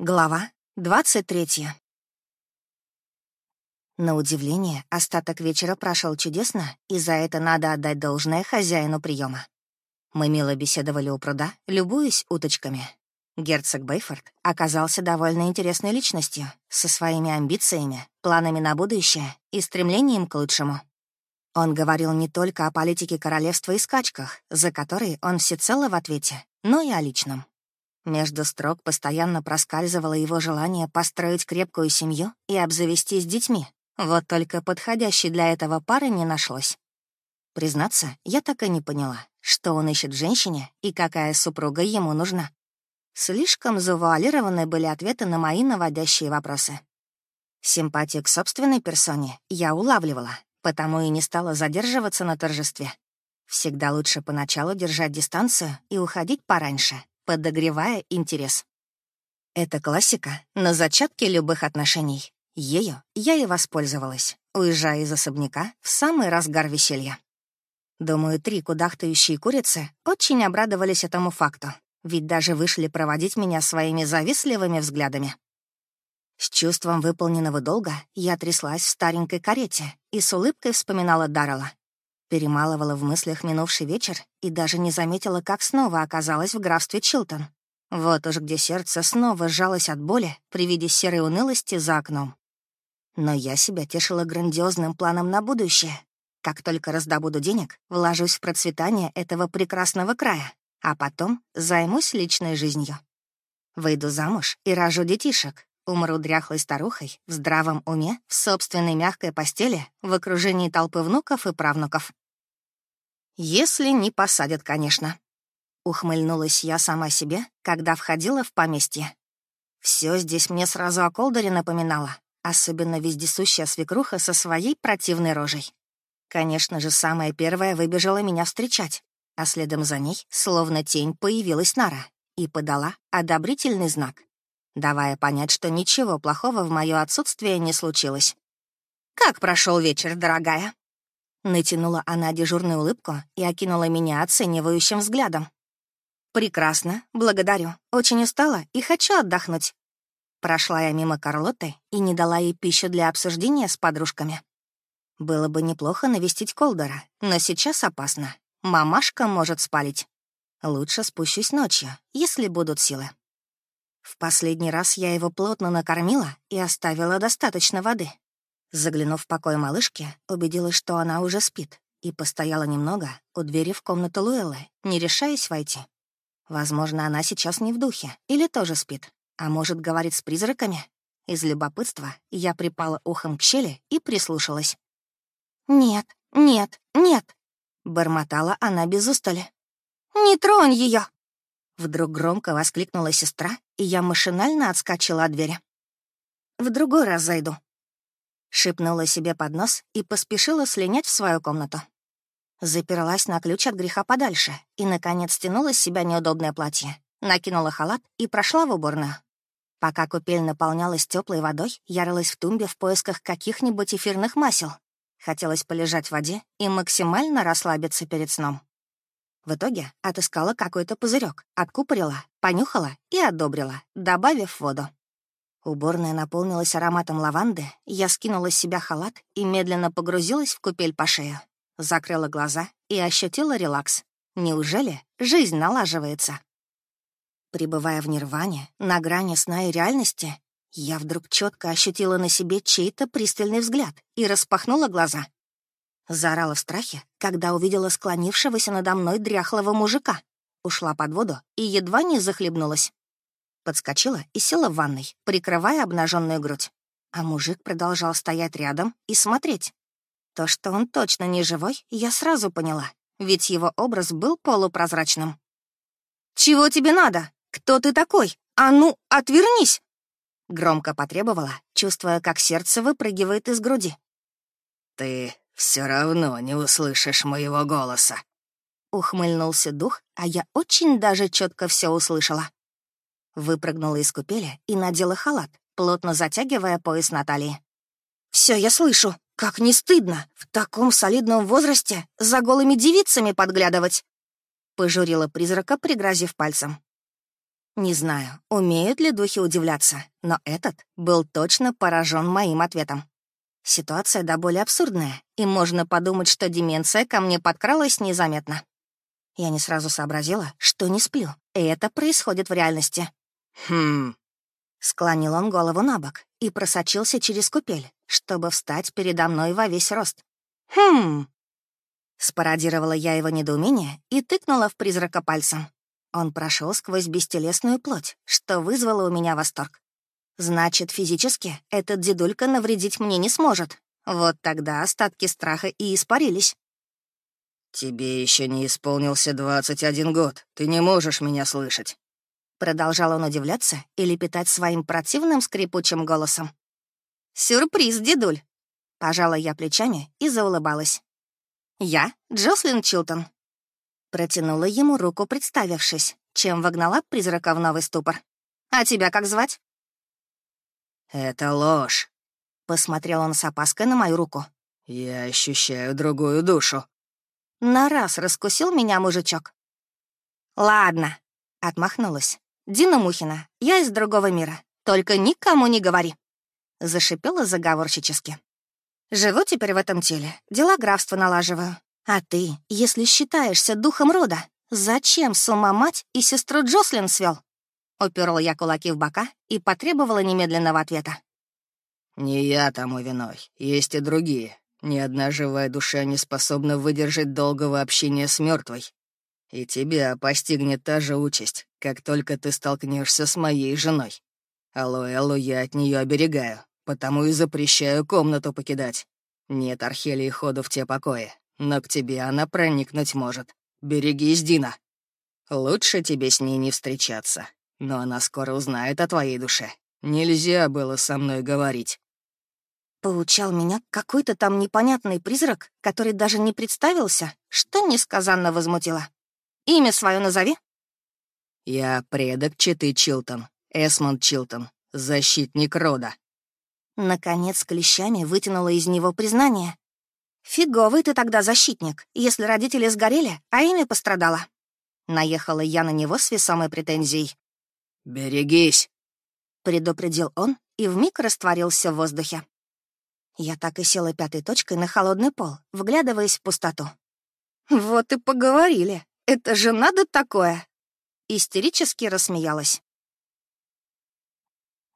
Глава 23. На удивление, остаток вечера прошел чудесно, и за это надо отдать должное хозяину приема. Мы мило беседовали у пруда, любуясь уточками. Герцог Бейфорд оказался довольно интересной личностью, со своими амбициями, планами на будущее и стремлением к лучшему. Он говорил не только о политике королевства и скачках, за которые он всецело в ответе, но и о личном. Между строк постоянно проскальзывало его желание построить крепкую семью и обзавестись детьми. Вот только подходящей для этого пары не нашлось. Признаться, я так и не поняла, что он ищет в женщине и какая супруга ему нужна. Слишком завуалированы были ответы на мои наводящие вопросы. Симпатию к собственной персоне я улавливала, потому и не стала задерживаться на торжестве. Всегда лучше поначалу держать дистанцию и уходить пораньше, подогревая интерес. Это классика на зачатке любых отношений. Ею я и воспользовалась, уезжая из особняка в самый разгар веселья. Думаю, три кудахтающие курицы очень обрадовались этому факту, ведь даже вышли проводить меня своими завистливыми взглядами. С чувством выполненного долга я тряслась в старенькой карете и с улыбкой вспоминала Даррела, Перемалывала в мыслях минувший вечер и даже не заметила, как снова оказалась в графстве Чилтон. Вот уж где сердце снова сжалось от боли при виде серой унылости за окном. Но я себя тешила грандиозным планом на будущее. Как только раздобуду денег, вложусь в процветание этого прекрасного края, а потом займусь личной жизнью. Выйду замуж и рожу детишек, умру дряхлой старухой в здравом уме, в собственной мягкой постели, в окружении толпы внуков и правнуков. Если не посадят, конечно. Ухмыльнулась я сама себе, когда входила в поместье. Все здесь мне сразу о Колдере напоминало, особенно вездесущая свекруха со своей противной рожей. Конечно же, самая первая выбежала меня встречать, а следом за ней, словно тень, появилась Нара и подала одобрительный знак, давая понять, что ничего плохого в мое отсутствие не случилось. «Как прошел вечер, дорогая?» Натянула она дежурную улыбку и окинула меня оценивающим взглядом. «Прекрасно, благодарю. Очень устала и хочу отдохнуть». Прошла я мимо Карлоты и не дала ей пищу для обсуждения с подружками. Было бы неплохо навестить Колдера, но сейчас опасно. Мамашка может спалить. Лучше спущусь ночью, если будут силы. В последний раз я его плотно накормила и оставила достаточно воды, Заглянув в покой малышки, убедилась, что она уже спит, и постояла немного у двери в комнату Луэллы, не решаясь войти. Возможно, она сейчас не в духе или тоже спит, а может, говорит с призраками. Из любопытства я припала ухом к щели и прислушалась. «Нет, нет, нет!» — бормотала она без устали. «Не тронь ее! Вдруг громко воскликнула сестра, и я машинально отскочила от двери. «В другой раз зайду», Шипнула себе под нос и поспешила слинять в свою комнату. Заперлась на ключ от греха подальше и, наконец, стянула с себя неудобное платье, накинула халат и прошла в уборную. Пока купель наполнялась теплой водой, я рылась в тумбе в поисках каких-нибудь эфирных масел. Хотелось полежать в воде и максимально расслабиться перед сном. В итоге отыскала какой-то пузырек, откупорила, понюхала и одобрила, добавив воду. Уборная наполнилась ароматом лаванды, я скинула с себя халат и медленно погрузилась в купель по шею. Закрыла глаза и ощутила релакс. Неужели жизнь налаживается? Прибывая в нирване, на грани сна и реальности, я вдруг четко ощутила на себе чей-то пристальный взгляд и распахнула глаза. Заорала в страхе, когда увидела склонившегося надо мной дряхлого мужика. Ушла под воду и едва не захлебнулась. Подскочила и села в ванной, прикрывая обнаженную грудь. А мужик продолжал стоять рядом и смотреть. То, что он точно не живой, я сразу поняла, ведь его образ был полупрозрачным. «Чего тебе надо? Кто ты такой? А ну, отвернись!» Громко потребовала, чувствуя, как сердце выпрыгивает из груди. «Ты все равно не услышишь моего голоса», Ухмыльнулся дух, а я очень даже четко все услышала. Выпрыгнула из купели и надела халат, плотно затягивая пояс Натальи. Все я слышу. Как не стыдно в таком солидном возрасте за голыми девицами подглядывать!» Пожурила призрака, пригрозив пальцем. Не знаю, умеют ли духи удивляться, но этот был точно поражен моим ответом. Ситуация до боли абсурдная, и можно подумать, что деменция ко мне подкралась незаметно. Я не сразу сообразила, что не сплю, и это происходит в реальности. «Хм...» Склонил он голову на бок и просочился через купель, чтобы встать передо мной во весь рост. «Хм...» Спародировала я его недоумение и тыкнула в призрака пальцем. Он прошел сквозь бестелесную плоть, что вызвало у меня восторг. Значит, физически этот дедулька навредить мне не сможет. Вот тогда остатки страха и испарились. «Тебе еще не исполнился двадцать один год. Ты не можешь меня слышать». Продолжал он удивляться и лепетать своим противным скрипучим голосом. «Сюрприз, дедуль!» Пожала я плечами и заулыбалась. «Я Джослин Чилтон». Протянула ему руку, представившись, чем вогнала призрака в новый ступор. «А тебя как звать?» «Это ложь», — посмотрел он с опаской на мою руку. «Я ощущаю другую душу». На раз раскусил меня мужичок. «Ладно», — отмахнулась. «Дина Мухина, я из другого мира. Только никому не говори». Зашипела заговорщически. «Живу теперь в этом теле, дела графства налаживаю. А ты, если считаешься духом рода, зачем с ума мать и сестру Джослин свел? Уперла я кулаки в бока и потребовала немедленного ответа. «Не я тому виной, есть и другие. Ни одна живая душа не способна выдержать долгого общения с мертвой. И тебя постигнет та же участь, как только ты столкнешься с моей женой. Алло, я от нее оберегаю, потому и запрещаю комнату покидать. Нет Архелии ходу в те покои, но к тебе она проникнуть может. Берегись, Дина. Лучше тебе с ней не встречаться, но она скоро узнает о твоей душе. Нельзя было со мной говорить. Поучал меня какой-то там непонятный призрак, который даже не представился, что несказанно возмутило. Имя свое назови. Я предок Читы Чилтон, Эсмонд Чилтон, защитник рода. Наконец клещами вытянула из него признание. «Фиговый ты тогда защитник, если родители сгорели, а имя пострадало». Наехала я на него с весомой претензией. «Берегись!» — предупредил он и вмиг растворился в воздухе. Я так и села пятой точкой на холодный пол, вглядываясь в пустоту. «Вот и поговорили. Это же надо такое!» Истерически рассмеялась.